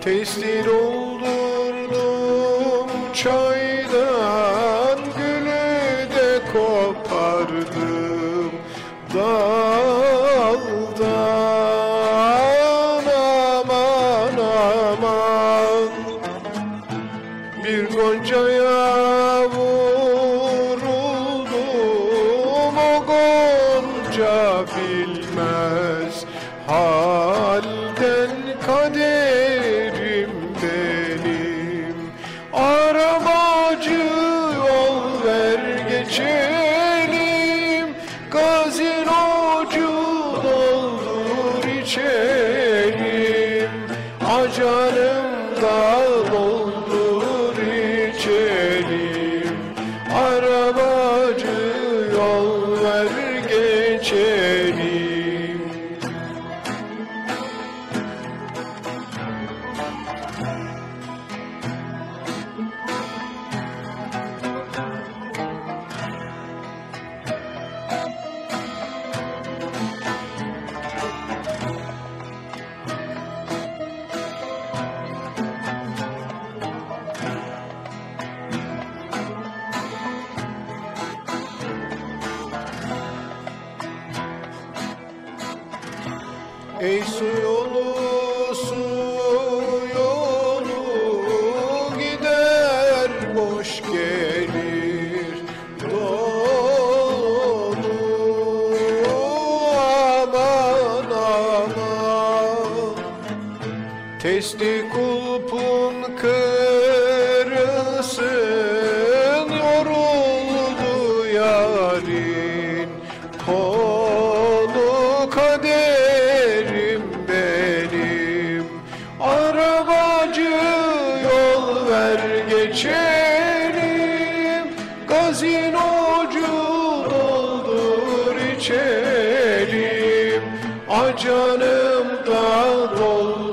Testi doldurdum çaydan Gülü de kopardım. Daldan Aman aman bir goncaya vuruldum o gonca bilmez halden kaderim geçelim gazinocu doldur içelim acanım da Ey su yolu su yolu gider boş gelir dolu. Aman aman. Testi kulpun kırılsın yoruldu yarin kolu geçelim gazinocu doldur içelim acanım da doldur